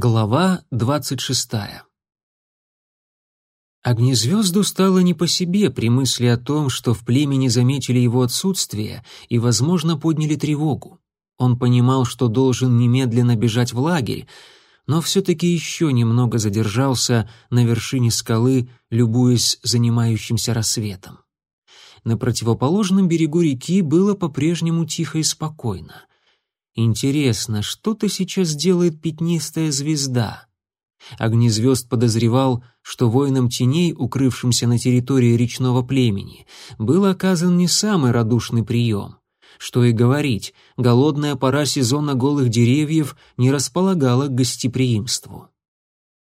Глава 26. Огнезвезду стало не по себе при мысли о том, что в племени заметили его отсутствие и, возможно, подняли тревогу. Он понимал, что должен немедленно бежать в лагерь, но все-таки еще немного задержался на вершине скалы, любуясь занимающимся рассветом. На противоположном берегу реки было по-прежнему тихо и спокойно. Интересно, что-то сейчас делает пятнистая звезда. Огнезвезд подозревал, что воинам теней, укрывшимся на территории речного племени, был оказан не самый радушный прием. Что и говорить, голодная пора сезона голых деревьев не располагала к гостеприимству.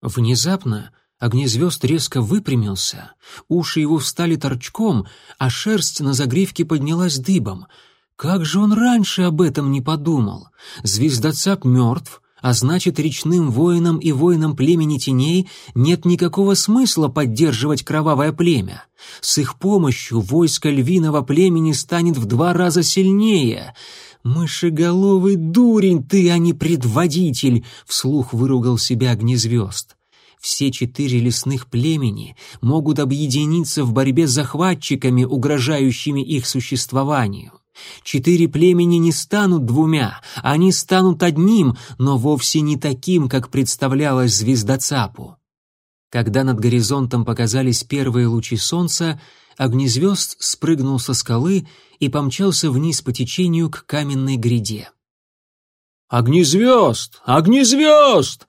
Внезапно Огнезвезд резко выпрямился, уши его встали торчком, а шерсть на загривке поднялась дыбом — как же он раньше об этом не подумал? Звездоцап мертв, а значит, речным воинам и воинам племени теней нет никакого смысла поддерживать кровавое племя. С их помощью войско львиного племени станет в два раза сильнее. «Мышеголовый дурень ты, а не предводитель!» — вслух выругал себя огнезвезд все четыре лесных племени могут объединиться в борьбе с захватчиками, угрожающими их существованию. Четыре племени не станут двумя, они станут одним, но вовсе не таким, как представлялась звезда Цапу. Когда над горизонтом показались первые лучи солнца, огнезвезд спрыгнул со скалы и помчался вниз по течению к каменной гряде. «Огнезвезд! Огнезвезд!»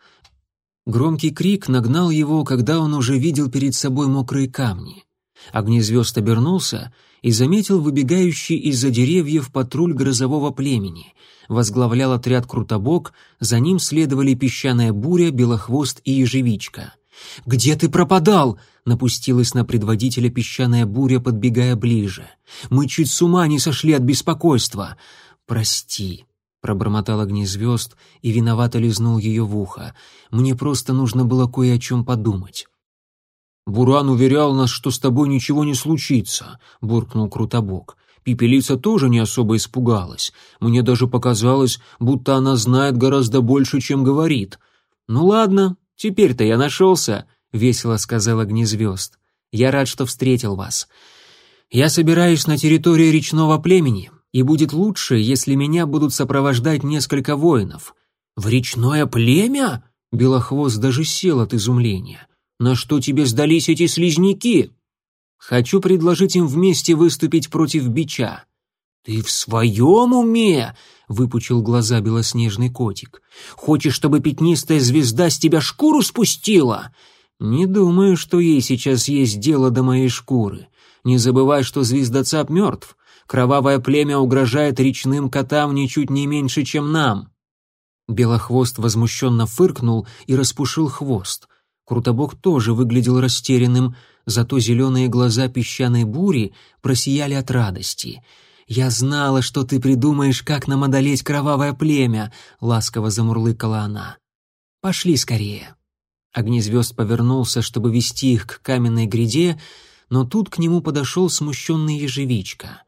Громкий крик нагнал его, когда он уже видел перед собой мокрые камни. Огнезвезд обернулся и заметил выбегающий из-за деревьев патруль грозового племени. Возглавлял отряд Крутобок, за ним следовали песчаная буря, белохвост и ежевичка. «Где ты пропадал?» — напустилась на предводителя песчаная буря, подбегая ближе. «Мы чуть с ума не сошли от беспокойства!» «Прости», — пробормотал огнезвезд и виновато лизнул ее в ухо. «Мне просто нужно было кое о чем подумать». Буран уверял нас, что с тобой ничего не случится, буркнул Крутобок. Пепелица тоже не особо испугалась. Мне даже показалось, будто она знает гораздо больше, чем говорит. Ну ладно, теперь-то я нашелся, весело сказал Огнезвезд. Я рад, что встретил вас. Я собираюсь на территорию речного племени, и будет лучше, если меня будут сопровождать несколько воинов. В речное племя? Белохвост даже сел от изумления. На что тебе сдались эти слизняки? Хочу предложить им вместе выступить против бича. Ты в своем уме? Выпучил глаза белоснежный котик. Хочешь, чтобы пятнистая звезда с тебя шкуру спустила? Не думаю, что ей сейчас есть дело до моей шкуры. Не забывай, что звездоцап мертв. Кровавое племя угрожает речным котам ничуть не меньше, чем нам. Белохвост возмущенно фыркнул и распушил хвост. Крутобок тоже выглядел растерянным, зато зеленые глаза песчаной бури просияли от радости. «Я знала, что ты придумаешь, как нам одолеть кровавое племя!» — ласково замурлыкала она. «Пошли скорее!» Огнезвезд повернулся, чтобы вести их к каменной гряде, но тут к нему подошел смущенный ежевичка.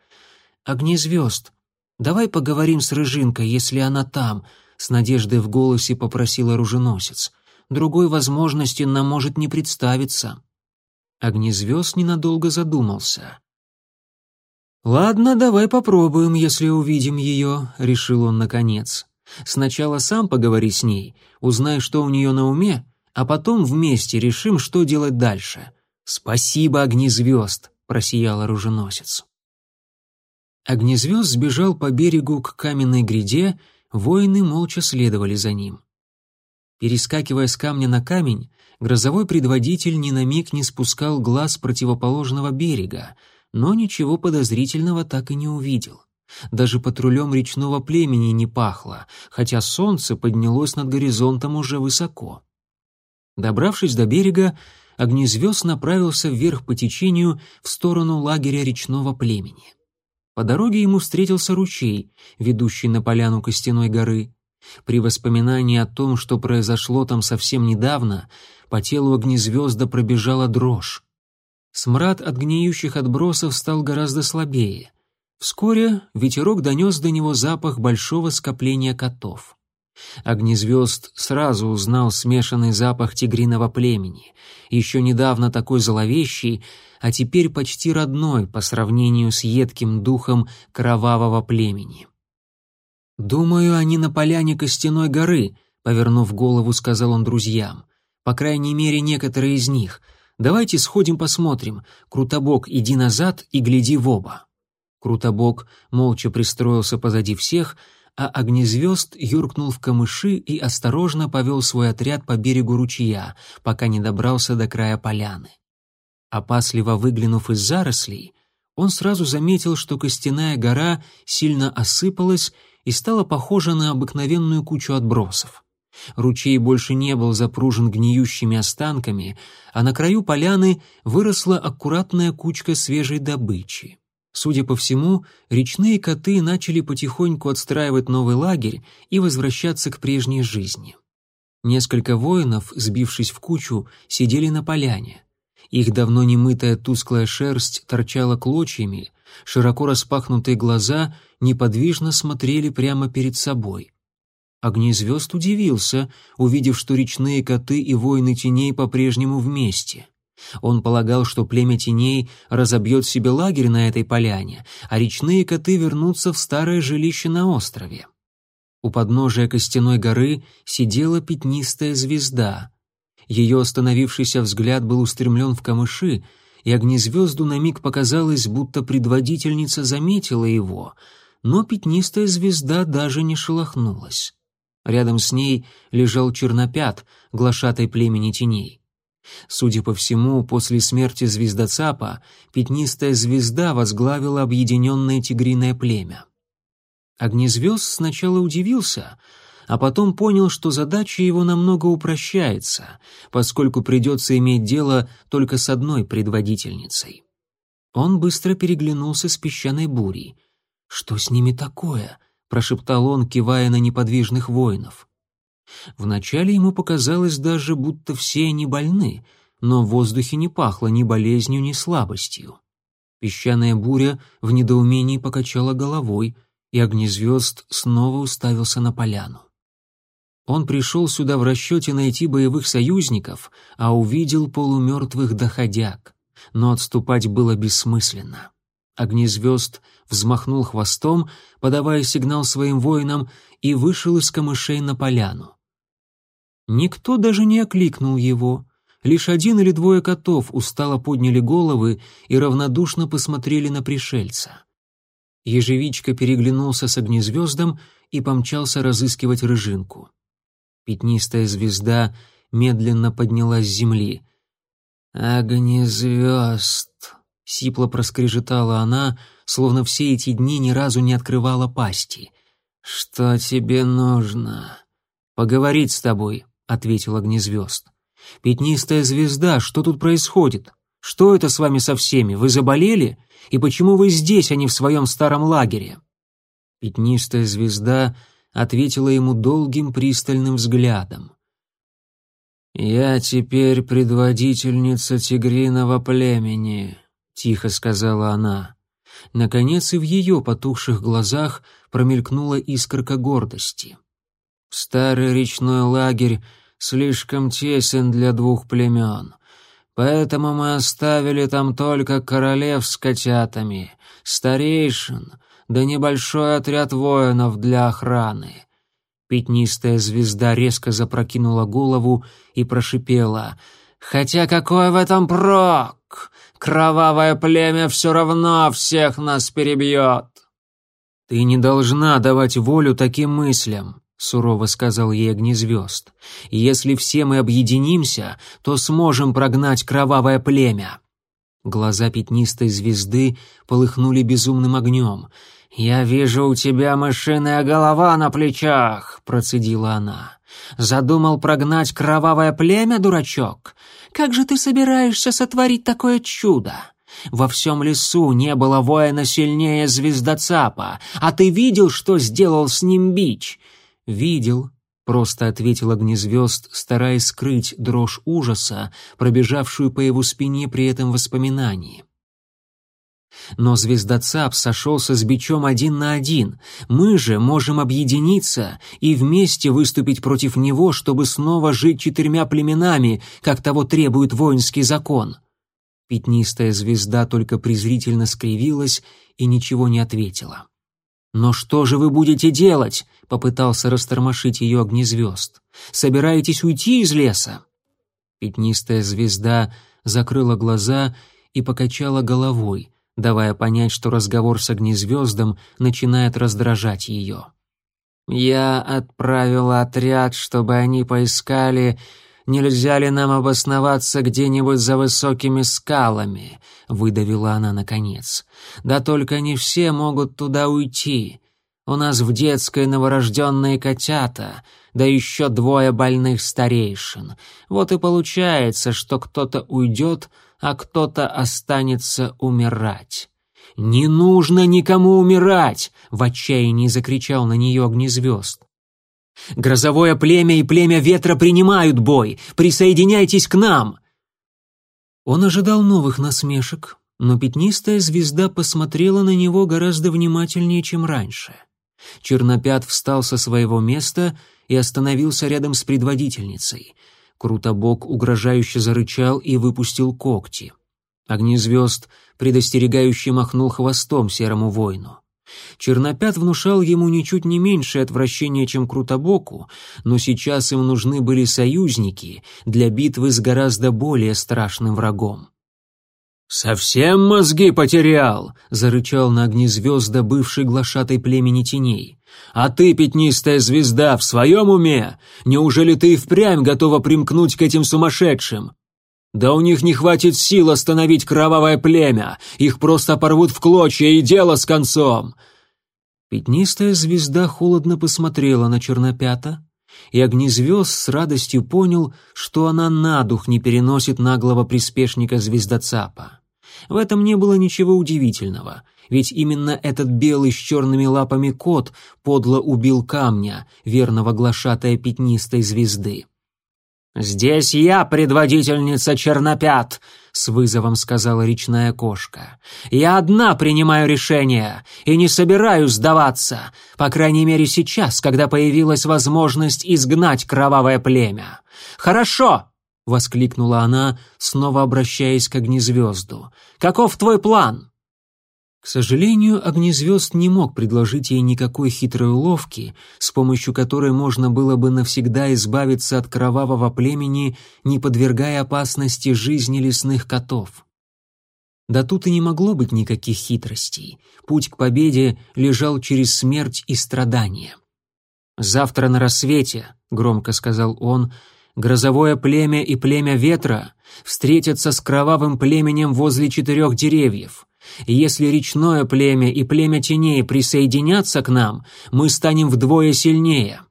«Огнезвезд, давай поговорим с Рыжинкой, если она там», — с надеждой в голосе попросил оруженосец. Другой возможности нам может не представиться». Огнезвезд ненадолго задумался. «Ладно, давай попробуем, если увидим ее», — решил он наконец. «Сначала сам поговори с ней, узнай, что у нее на уме, а потом вместе решим, что делать дальше». «Спасибо, огнезвезд», — просиял оруженосец. Огнезвезд сбежал по берегу к каменной гряде, воины молча следовали за ним. Перескакивая с камня на камень, грозовой предводитель ни на миг не спускал глаз противоположного берега, но ничего подозрительного так и не увидел. Даже патрулем речного племени не пахло, хотя солнце поднялось над горизонтом уже высоко. Добравшись до берега, огнезвезд направился вверх по течению в сторону лагеря речного племени. По дороге ему встретился ручей, ведущий на поляну Костяной горы. При воспоминании о том, что произошло там совсем недавно, по телу огнезвезда пробежала дрожь. Смрад от гниющих отбросов стал гораздо слабее. Вскоре ветерок донес до него запах большого скопления котов. Огнезвезд сразу узнал смешанный запах тигриного племени, еще недавно такой зловещий, а теперь почти родной по сравнению с едким духом кровавого племени. «Думаю, они на поляне Костяной горы», — повернув голову, сказал он друзьям. «По крайней мере, некоторые из них. Давайте сходим посмотрим. Крутобок, иди назад и гляди в оба». Крутобок молча пристроился позади всех, а огнезвезд юркнул в камыши и осторожно повел свой отряд по берегу ручья, пока не добрался до края поляны. Опасливо выглянув из зарослей, он сразу заметил, что костяная гора сильно осыпалась и стала похожа на обыкновенную кучу отбросов. Ручей больше не был запружен гниющими останками, а на краю поляны выросла аккуратная кучка свежей добычи. Судя по всему, речные коты начали потихоньку отстраивать новый лагерь и возвращаться к прежней жизни. Несколько воинов, сбившись в кучу, сидели на поляне. Их давно немытая тусклая шерсть торчала клочьями, Широко распахнутые глаза неподвижно смотрели прямо перед собой. Огнезвезд удивился, увидев, что речные коты и воины теней по-прежнему вместе. Он полагал, что племя теней разобьет себе лагерь на этой поляне, а речные коты вернутся в старое жилище на острове. У подножия костяной горы сидела пятнистая звезда. Ее остановившийся взгляд был устремлен в камыши, и огнезвезду на миг показалось, будто предводительница заметила его, но пятнистая звезда даже не шелохнулась. Рядом с ней лежал чернопят, глашатой племени теней. Судя по всему, после смерти звездоцапа пятнистая звезда возглавила объединенное тигриное племя. Огнезвезд сначала удивился, а потом понял, что задача его намного упрощается, поскольку придется иметь дело только с одной предводительницей. Он быстро переглянулся с песчаной бурей. «Что с ними такое?» — прошептал он, кивая на неподвижных воинов. Вначале ему показалось даже, будто все они больны, но в воздухе не пахло ни болезнью, ни слабостью. Песчаная буря в недоумении покачала головой, и огнезвезд снова уставился на поляну. Он пришел сюда в расчете найти боевых союзников, а увидел полумертвых доходяг. Но отступать было бессмысленно. Огнезвезд взмахнул хвостом, подавая сигнал своим воинам, и вышел из камышей на поляну. Никто даже не окликнул его. Лишь один или двое котов устало подняли головы и равнодушно посмотрели на пришельца. Ежевичка переглянулся с огнезвездом и помчался разыскивать рыжинку. Пятнистая звезда медленно поднялась с земли. «Огни звезд!» — сипло проскрежетала она, словно все эти дни ни разу не открывала пасти. «Что тебе нужно?» «Поговорить с тобой», — ответил огнезвезд. «Пятнистая звезда, что тут происходит? Что это с вами со всеми? Вы заболели? И почему вы здесь, а не в своем старом лагере?» Пятнистая звезда ответила ему долгим пристальным взглядом. «Я теперь предводительница тигриного племени», — тихо сказала она. Наконец и в ее потухших глазах промелькнула искорка гордости. «Старый речной лагерь слишком тесен для двух племен, поэтому мы оставили там только королев с котятами, старейшин да небольшой отряд воинов для охраны. Пятнистая звезда резко запрокинула голову и прошипела. «Хотя какой в этом прок? Кровавое племя все равно всех нас перебьет!» «Ты не должна давать волю таким мыслям», — сурово сказал ей Огнезвезд. «Если все мы объединимся, то сможем прогнать кровавое племя». Глаза пятнистой звезды полыхнули безумным огнем. «Я вижу, у тебя мышиная голова на плечах», — процедила она. «Задумал прогнать кровавое племя, дурачок? Как же ты собираешься сотворить такое чудо? Во всем лесу не было воина сильнее звездоцапа, а ты видел, что сделал с ним бич?» «Видел», — просто ответил огнезвезд, стараясь скрыть дрожь ужаса, пробежавшую по его спине при этом воспоминании. Но звезда ЦАП сошелся с бичом один на один. Мы же можем объединиться и вместе выступить против него, чтобы снова жить четырьмя племенами, как того требует воинский закон». Пятнистая звезда только презрительно скривилась и ничего не ответила. «Но что же вы будете делать?» — попытался растормошить ее огнезвезд. «Собираетесь уйти из леса?» Пятнистая звезда закрыла глаза и покачала головой, давая понять, что разговор с огнезвездом начинает раздражать ее. «Я отправила отряд, чтобы они поискали, нельзя ли нам обосноваться где-нибудь за высокими скалами», — выдавила она наконец. «Да только не все могут туда уйти. У нас в детской новорожденные котята, да еще двое больных старейшин. Вот и получается, что кто-то уйдет, а кто-то останется умирать. «Не нужно никому умирать!» — в отчаянии закричал на нее огнезвезд. «Грозовое племя и племя ветра принимают бой! Присоединяйтесь к нам!» Он ожидал новых насмешек, но пятнистая звезда посмотрела на него гораздо внимательнее, чем раньше. — Чернопят встал со своего места и остановился рядом с предводительницей. Крутобок угрожающе зарычал и выпустил когти. Огнезвезд предостерегающе махнул хвостом серому воину. Чернопят внушал ему ничуть не меньшее отвращение, чем Крутобоку, но сейчас им нужны были союзники для битвы с гораздо более страшным врагом. «Совсем мозги потерял!» — зарычал на огне звезда бывший глашатой племени теней. «А ты, пятнистая звезда, в своем уме? Неужели ты и впрямь готова примкнуть к этим сумасшедшим? Да у них не хватит сил остановить кровавое племя, их просто порвут в клочья и дело с концом!» Пятнистая звезда холодно посмотрела на Чернопята, и Огнезвезд с радостью понял, что она на дух не переносит наглого приспешника звездоцапа. В этом не было ничего удивительного, ведь именно этот белый с черными лапами кот подло убил камня, верного глашатая пятнистой звезды. «Здесь я, предводительница Чернопят!» — с вызовом сказала речная кошка. «Я одна принимаю решение и не собираюсь сдаваться, по крайней мере сейчас, когда появилась возможность изгнать кровавое племя. Хорошо, — воскликнула она, снова обращаясь к огнезвезду. «Каков твой план?» К сожалению, огнезвезд не мог предложить ей никакой хитрой уловки, с помощью которой можно было бы навсегда избавиться от кровавого племени, не подвергая опасности жизни лесных котов. Да тут и не могло быть никаких хитростей. Путь к победе лежал через смерть и страдания. «Завтра на рассвете», — громко сказал он, — Грозовое племя и племя ветра встретятся с кровавым племенем возле четырех деревьев. Если речное племя и племя теней присоединятся к нам, мы станем вдвое сильнее.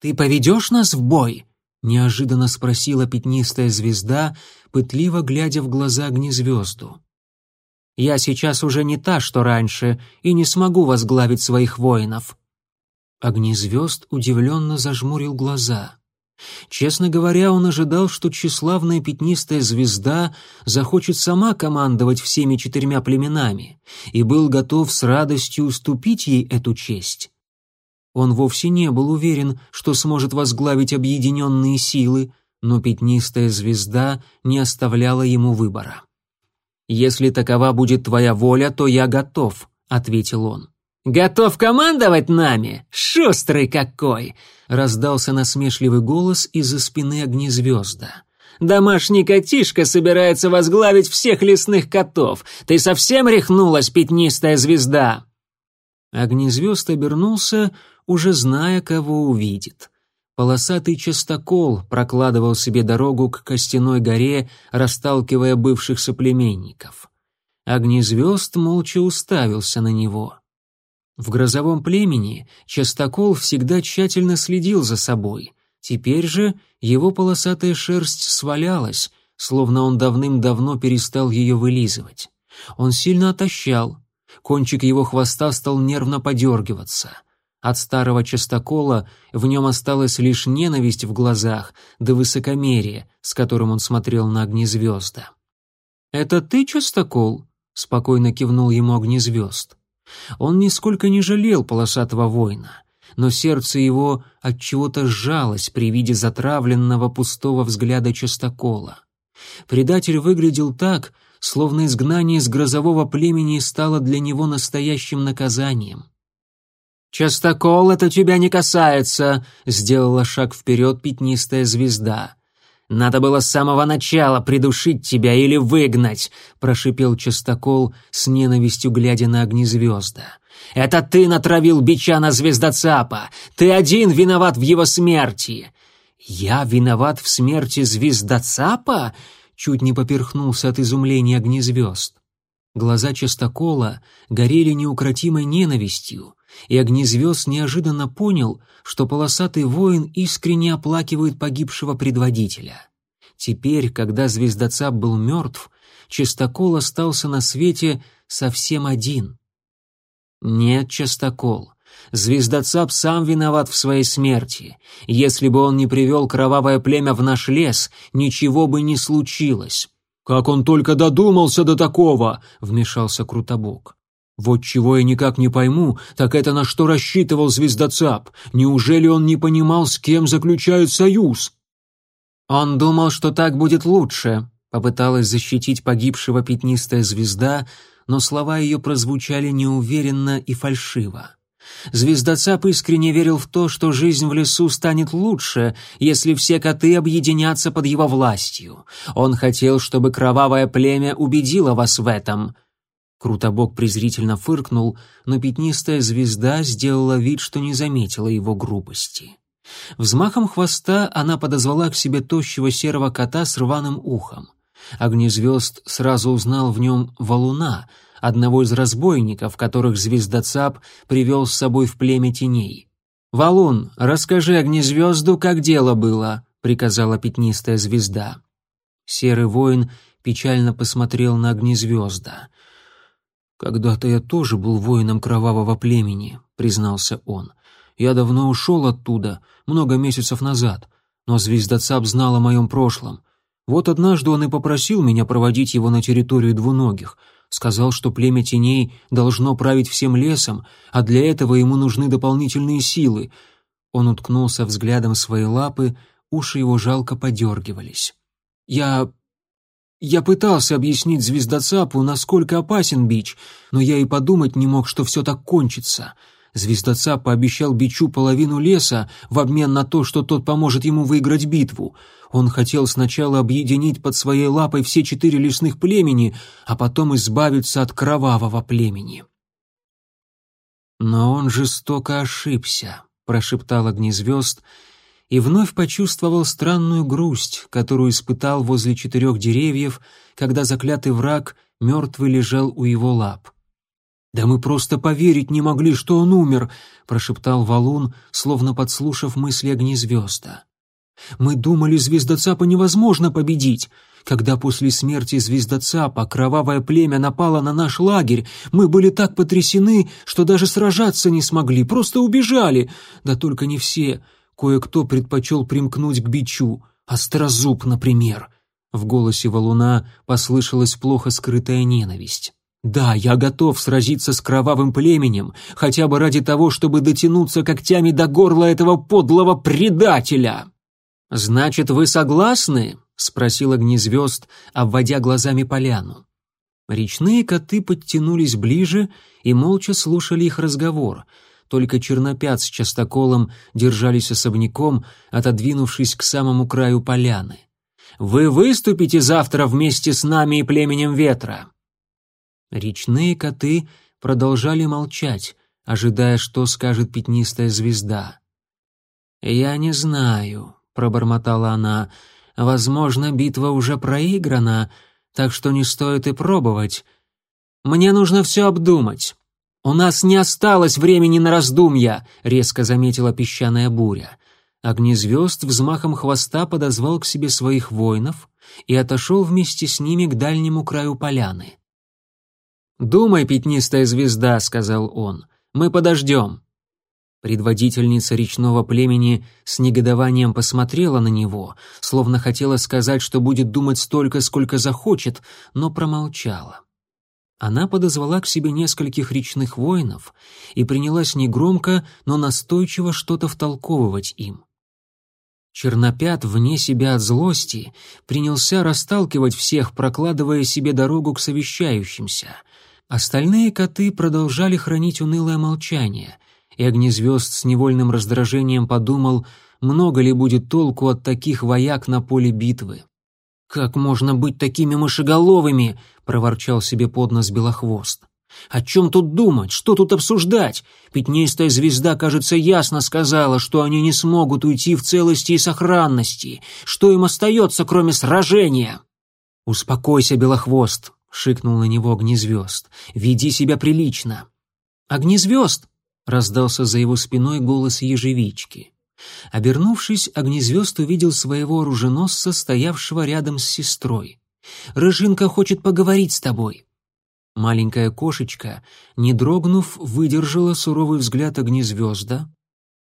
«Ты поведешь нас в бой?» — неожиданно спросила пятнистая звезда, пытливо глядя в глаза огнезвезду. «Я сейчас уже не та, что раньше, и не смогу возглавить своих воинов». Огнезвезд удивленно зажмурил глаза. Честно говоря, он ожидал, что тщеславная пятнистая звезда захочет сама командовать всеми четырьмя племенами, и был готов с радостью уступить ей эту честь. Он вовсе не был уверен, что сможет возглавить объединенные силы, но пятнистая звезда не оставляла ему выбора. «Если такова будет твоя воля, то я готов», — ответил он. «Готов командовать нами, шустрый какой!» — раздался насмешливый голос из-за спины огнезвезда. «Домашний котишка собирается возглавить всех лесных котов. Ты совсем рехнулась, пятнистая звезда!» Огнезвезд обернулся, уже зная, кого увидит. Полосатый частокол прокладывал себе дорогу к Костяной горе, расталкивая бывших соплеменников. Огнезвезд молча уставился на него. В грозовом племени частокол всегда тщательно следил за собой. Теперь же его полосатая шерсть свалялась, словно он давным-давно перестал ее вылизывать. Он сильно отощал, кончик его хвоста стал нервно подергиваться. От старого частокола в нем осталась лишь ненависть в глазах да высокомерие, с которым он смотрел на огнезвезда. «Это ты, частокол?» — спокойно кивнул ему огнезвезд. Он нисколько не жалел полосатого воина, но сердце его от чего-то сжалось при виде затравленного пустого взгляда частокола. Предатель выглядел так, словно изгнание из грозового племени стало для него настоящим наказанием. «Частокол, это тебя не касается!» — сделала шаг вперед пятнистая звезда. Надо было с самого начала придушить тебя или выгнать, прошипел Чистокол с ненавистью глядя на Огнезвезда. Это ты натравил бича на звездоцапа. Ты один виноват в его смерти. Я виноват в смерти звездоцапа? Чуть не поперхнулся от изумления Огнезвезд. Глаза Чистокола горели неукротимой ненавистью, и огни звезд неожиданно понял, что полосатый воин искренне оплакивает погибшего предводителя. Теперь, когда звездоцап был мертв, Чистокол остался на свете совсем один. Нет, Чистокол, звездоцап сам виноват в своей смерти. Если бы он не привел кровавое племя в наш лес, ничего бы не случилось. «Как он только додумался до такого!» — вмешался Крутобок. Вот чего я никак не пойму, так это на что рассчитывал звездоцап. Неужели он не понимал, с кем заключают союз? Он думал, что так будет лучше. Попыталась защитить погибшего пятнистая звезда, но слова ее прозвучали неуверенно и фальшиво. Звездоцап искренне верил в то, что жизнь в лесу станет лучше, если все коты объединятся под его властью. Он хотел, чтобы кровавое племя убедило вас в этом — Крутобок презрительно фыркнул, но пятнистая звезда сделала вид, что не заметила его грубости. Взмахом хвоста она подозвала к себе тощего серого кота с рваным ухом. Огнезвезд сразу узнал в нем валуна, одного из разбойников, которых звездоцап привел с собой в племя теней. «Валун, расскажи огнезвезду, как дело было», — приказала пятнистая звезда. Серый воин печально посмотрел на огнезвезда — «Когда-то я тоже был воином кровавого племени», — признался он. «Я давно ушел оттуда, много месяцев назад, но звездоцап знал о моем прошлом. Вот однажды он и попросил меня проводить его на территорию двуногих. Сказал, что племя теней должно править всем лесом, а для этого ему нужны дополнительные силы». Он уткнулся взглядом своей лапы, уши его жалко подергивались. «Я я пытался объяснить Звездоцапу, насколько опасен Бич, но я и подумать не мог, что все так кончится. Звездоцап пообещал Бичу половину леса в обмен на то, что тот поможет ему выиграть битву. Он хотел сначала объединить под своей лапой все четыре лесных племени, а потом избавиться от кровавого племени. «Но он жестоко ошибся», — прошептал огнезвезд, — и вновь почувствовал странную грусть, которую испытал возле четырех деревьев, когда заклятый враг мертвый лежал у его лап. «Да мы просто поверить не могли, что он умер!» — прошептал Валун, словно подслушав мысли огнезвезда. «Мы думали, звездоцапа невозможно победить. Когда после смерти звездоцапа кровавое племя напало на наш лагерь, мы были так потрясены, что даже сражаться не смогли, просто убежали. Да только не все кое-кто предпочел примкнуть к бичу, а острозуб, например. В голосе валуна послышалась плохо скрытая ненависть. Да, я готов сразиться с кровавым племенем, хотя бы ради того, чтобы дотянуться когтями до горла этого подлого предателя. Значит, вы согласны? спросил огнезвезд, обводя глазами поляну. Речные коты подтянулись ближе и молча слушали их разговор — только чернопят с частоколом держались особняком, отодвинувшись к самому краю поляны. «Вы выступите завтра вместе с нами и племенем ветра!» Речные коты продолжали молчать, ожидая, что скажет пятнистая звезда. «Я не знаю», — пробормотала она, — «возможно, битва уже проиграна, так что не стоит и пробовать. Мне нужно все обдумать. «У нас не осталось времени на раздумья», — резко заметила песчаная буря. Огнезвезд взмахом хвоста подозвал к себе своих воинов и отошел вместе с ними к дальнему краю поляны. «Думай, пятнистая звезда», — сказал он, — «мы подождем». Предводительница речного племени с негодованием посмотрела на него, словно хотела сказать, что будет думать столько, сколько захочет, но промолчала. Она подозвала к себе нескольких речных воинов и принялась негромко, но настойчиво что-то втолковывать им. Чернопят, вне себя от злости, принялся расталкивать всех, прокладывая себе дорогу к совещающимся. Остальные коты продолжали хранить унылое молчание, и Огнезвезд с невольным раздражением подумал, много ли будет толку от таких вояк на поле битвы. «Как можно быть такими мышеголовыми?» — проворчал себе под нос Белохвост. «О чем тут думать? Что тут обсуждать? Пятнистая звезда, кажется, ясно сказала, что они не смогут уйти в целости и сохранности. Что им остается, кроме сражения?» «Успокойся, Белохвост!» — шикнул на него Огнезвезд. «Веди себя прилично!» «Огнезвезд!» — раздался за его спиной голос ежевички. Обернувшись, Огнезвезд увидел своего оруженосца, стоявшего рядом с сестрой. «Рыжинка хочет поговорить с тобой». Маленькая кошечка, не дрогнув, выдержала суровый взгляд Огнезвезда,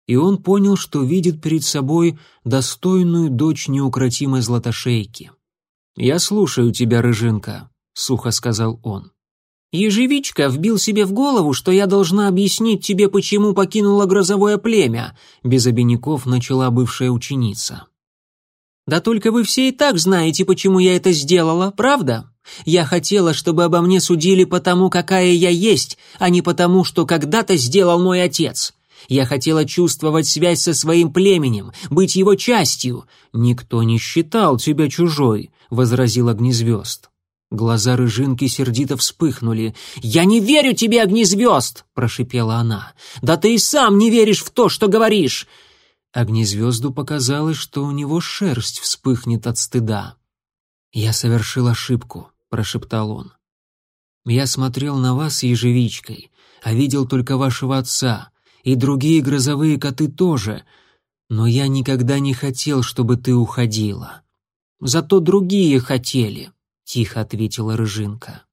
и он понял, что видит перед собой достойную дочь неукротимой златошейки. «Я слушаю тебя, Рыжинка», — сухо сказал он. «Ежевичка вбил себе в голову, что я должна объяснить тебе, почему покинула грозовое племя», — без обиняков начала бывшая ученица. «Да только вы все и так знаете, почему я это сделала, правда? Я хотела, чтобы обо мне судили по тому, какая я есть, а не потому, что когда-то сделал мой отец. Я хотела чувствовать связь со своим племенем, быть его частью. Никто не считал тебя чужой», — возразил Огнезвезд. Глаза рыжинки сердито вспыхнули. «Я не верю тебе, огни звезд!» — прошипела она. «Да ты и сам не веришь в то, что говоришь!» Огнезвезду показалось, что у него шерсть вспыхнет от стыда. «Я совершил ошибку», — прошептал он. «Я смотрел на вас ежевичкой, а видел только вашего отца, и другие грозовые коты тоже, но я никогда не хотел, чтобы ты уходила. Зато другие хотели». — тихо ответила Рыжинка.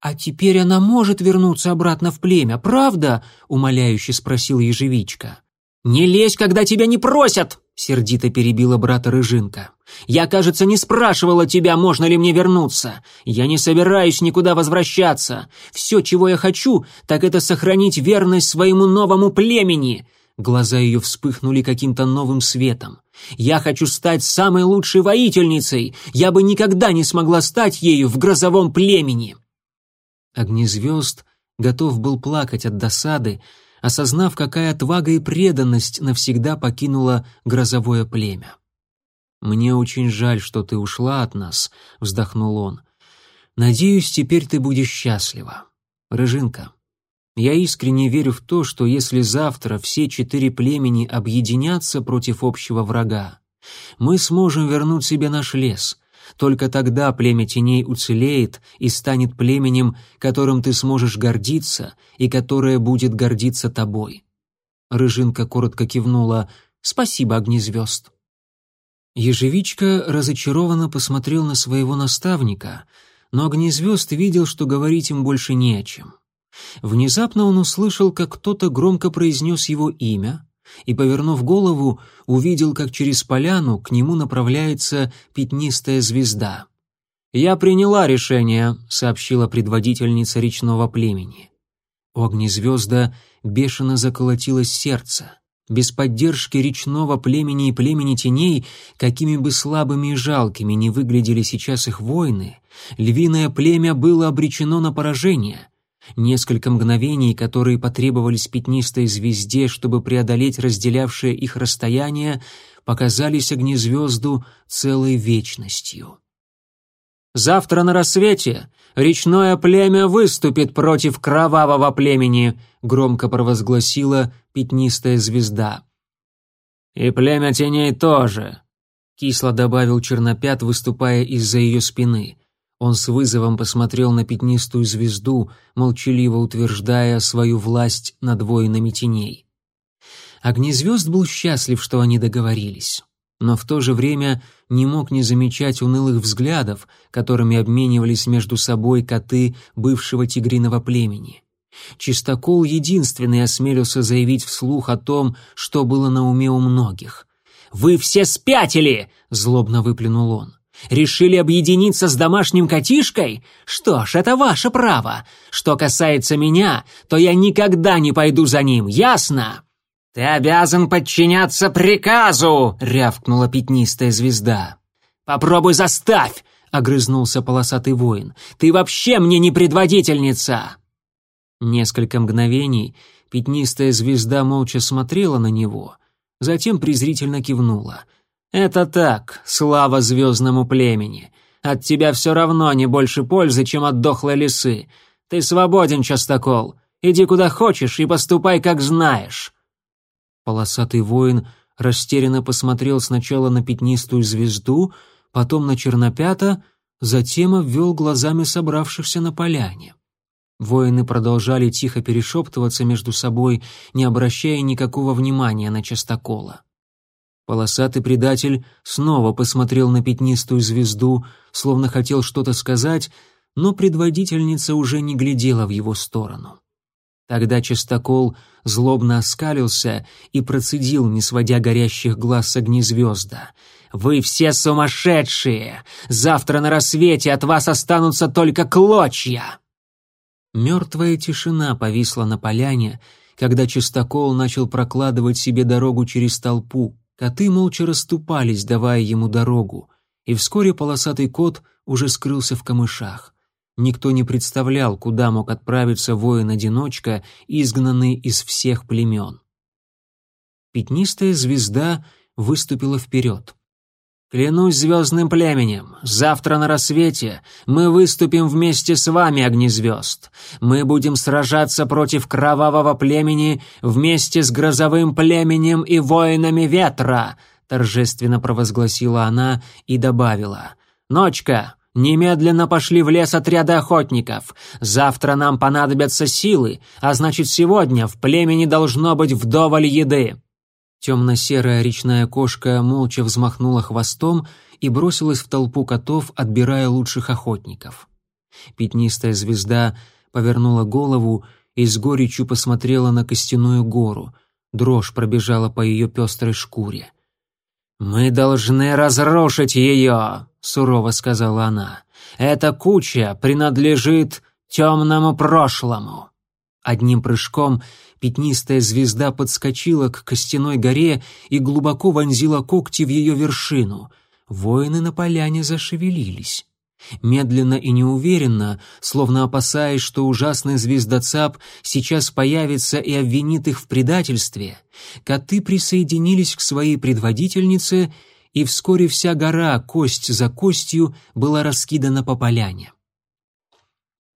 «А теперь она может вернуться обратно в племя, правда?» — умоляюще спросил ежевичка. «Не лезь, когда тебя не просят!» — сердито перебила брата Рыжинка. «Я, кажется, не спрашивала тебя, можно ли мне вернуться. Я не собираюсь никуда возвращаться. Все, чего я хочу, так это сохранить верность своему новому племени. Глаза ее вспыхнули каким-то новым светом. «Я хочу стать самой лучшей воительницей! Я бы никогда не смогла стать ею в грозовом племени!» Огнезвезд готов был плакать от досады, осознав, какая отвага и преданность навсегда покинула грозовое племя. «Мне очень жаль, что ты ушла от нас», — вздохнул он. «Надеюсь, теперь ты будешь счастлива. Рыжинка, я искренне верю в то, что если завтра все четыре племени объединятся против общего врага, мы сможем вернуть себе наш лес. Только тогда племя теней уцелеет и станет племенем, которым ты сможешь гордиться и которое будет гордиться тобой». Рыжинка коротко кивнула «Спасибо, огнезвезд». Ежевичка разочарованно посмотрел на своего наставника, но огнезвезд видел, что говорить им больше не о чем. Внезапно он услышал, как кто-то громко произнес его имя, и, повернув голову, увидел, как через поляну к нему направляется пятнистая звезда. «Я приняла решение», — сообщила предводительница речного племени. У огнезвезда бешено заколотилось сердце. Без поддержки речного племени и племени теней, какими бы слабыми и жалкими ни выглядели сейчас их войны, львиное племя было обречено на поражение — Несколько мгновений, которые потребовались пятнистой звезде, чтобы преодолеть разделявшее их расстояние, показались огнезвезду целой вечностью. «Завтра на рассвете речное племя выступит против кровавого племени», — громко провозгласила пятнистая звезда. «И племя теней тоже», — кисло добавил Чернопят, выступая из-за ее спины. Он с вызовом посмотрел на пятнистую звезду, молчаливо утверждая свою власть над воинами теней. Огнезвезд был счастлив, что они договорились, но в то же время не мог не замечать унылых взглядов, которыми обменивались между собой коты бывшего тигриного племени. Чистокол единственный осмелился заявить вслух о том, что было на уме у многих. «Вы все спятили!» — злобно выплюнул он. Решили объединиться с домашним котишкой? Что ж, это ваше право. Что касается меня, то я никогда не пойду за ним, ясно?» «Ты обязан подчиняться приказу!» — рявкнула пятнистая звезда. «Попробуй заставь!» — огрызнулся полосатый воин. «Ты вообще мне не предводительница!» Несколько мгновений пятнистая звезда молча смотрела на него, затем презрительно кивнула — «Это так, слава звездному племени. От тебя все равно не больше пользы, чем от дохлой лисы. Ты свободен, Частокол. Иди куда хочешь и поступай, как знаешь». Полосатый воин растерянно посмотрел сначала на пятнистую звезду, потом на чернопята, затем обвел глазами собравшихся на поляне. Воины продолжали тихо перешептываться между собой, не обращая никакого внимания на частокола. Полосатый предатель снова посмотрел на пятнистую звезду, словно хотел что-то сказать, но предводительница уже не глядела в его сторону. Тогда Чистокол злобно оскалился и процедил, не сводя горящих глаз с огнезвезда. «Вы все сумасшедшие! Завтра на рассвете от вас останутся только клочья!» Мертвая тишина повисла на поляне, когда Чистокол начал прокладывать себе дорогу через толпу, Коты молча расступались, давая ему дорогу, и вскоре полосатый кот уже скрылся в камышах. Никто не представлял, куда мог отправиться воин-одиночка, изгнанный из всех племен. Пятнистая звезда выступила вперед. Клянусь звездным племенем, завтра на рассвете мы выступим вместе с вами, огни звезд. Мы будем сражаться против кровавого племени вместе с грозовым племенем и воинами ветра, торжественно провозгласила она и добавила. Ночка, немедленно пошли в лес отряда охотников. Завтра нам понадобятся силы, а значит сегодня в племени должно быть вдоволь еды. Темно-серая речная кошка молча взмахнула хвостом и бросилась в толпу котов, отбирая лучших охотников. Пятнистая звезда повернула голову и с горечью посмотрела на костяную гору. Дрожь пробежала по ее пестрой шкуре. «Мы должны разрушить ее!» — сурово сказала она. «Эта куча принадлежит темному прошлому!» Одним прыжком Пятнистая звезда подскочила к костяной горе и глубоко вонзила когти в ее вершину. Воины на поляне зашевелились. Медленно и неуверенно, словно опасаясь, что ужасный звездоцап сейчас появится и обвинит их в предательстве, коты присоединились к своей предводительнице, и вскоре вся гора, кость за костью, была раскидана по поляне.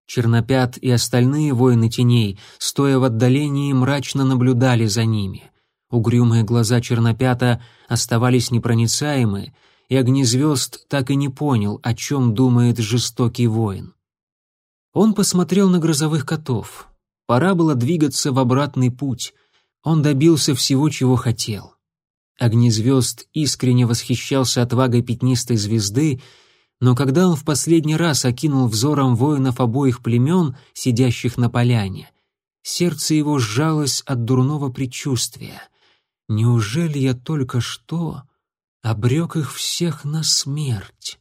Чернопят и остальные воины теней, стоя в отдалении, мрачно наблюдали за ними. Угрюмые глаза Чернопята оставались непроницаемы, и Огнезвезд так и не понял, о чем думает жестокий воин. Он посмотрел на грозовых котов. Пора было двигаться в обратный путь. Он добился всего, чего хотел. Огнезвезд искренне восхищался отвагой пятнистой звезды но когда он в последний раз окинул взором воинов обоих племен, сидящих на поляне, сердце его сжалось от дурного предчувствия. «Неужели я только что обрек их всех на смерть?»